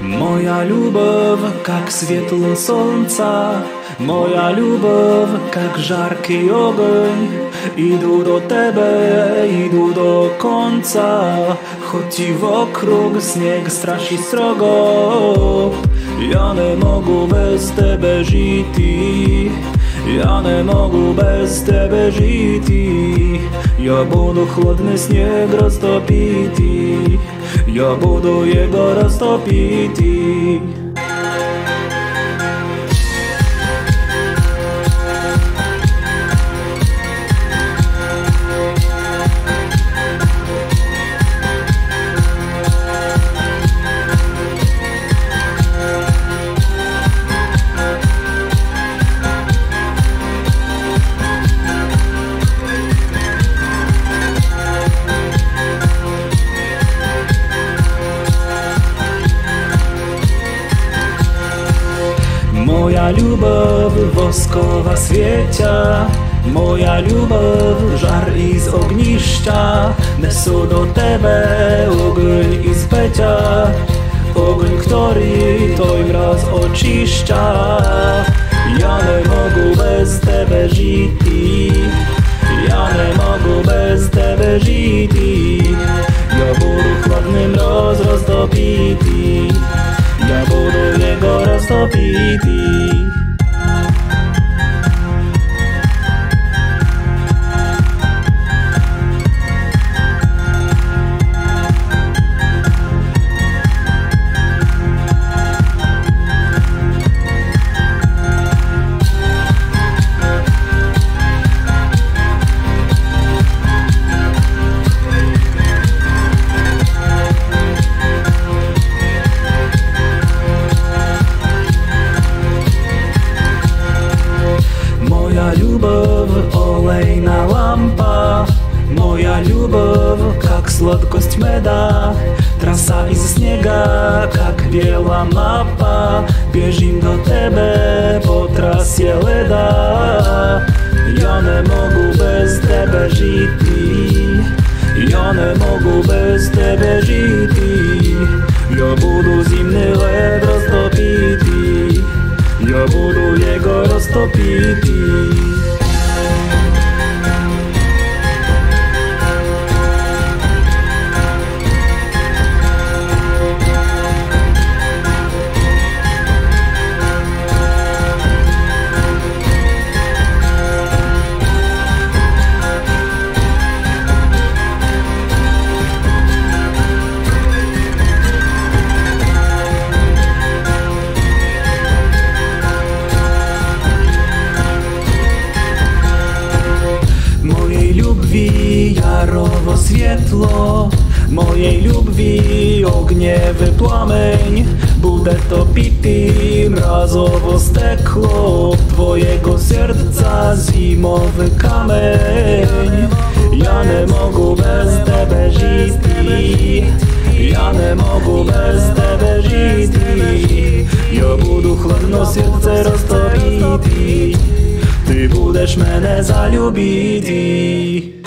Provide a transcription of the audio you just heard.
Моя любовь, как светло солнца, Моя любовь, как жаркий огонь, Iду do Tebe, idu do końca, choć i wokróg śnieg straši strogo. Ja nie mogę bez Tebe żyć, ja nie mogę bez Tebe żyć. Ja буду chłodny śnieg roztopity, Ja budu jego roztopiti любов woskowa світя, Moja любов żar i z ogniszcza, Nesu do Tebe ogień i z pecia, Ogień, który Twój raz oczyszcza. Ja nie mogę bez Tebe żyć, ja nie mogę bez Tebe żyć. Ja буду chłodnym roz roztopity, ja буду jego roztopity. как słodkość meda Trasa iz śniega, jak biała mapa Bieżim do Tebe po trasie leda Ja nie mogę bez Tebe żyć Ja nie mogę bez Tebe żyć Ja буду zimny led roztopity Ja буду jego roztopity światło mojej lubwi, ogniowy płomień. Буде топіти мразово стекло Твоєго серця зимовий камень. Я не можу без тебе жити, я не можу без тебе жити, я буду хладно серце розтопити, ти будеш мене залюбити.